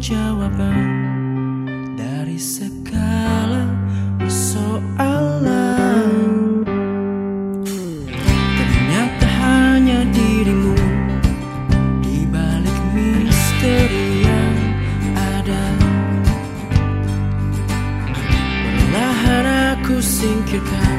jawaban dari segala persoalan. Ternyata hanya dirimu di balik misteri yang ada. Perlahan aku singkirkan.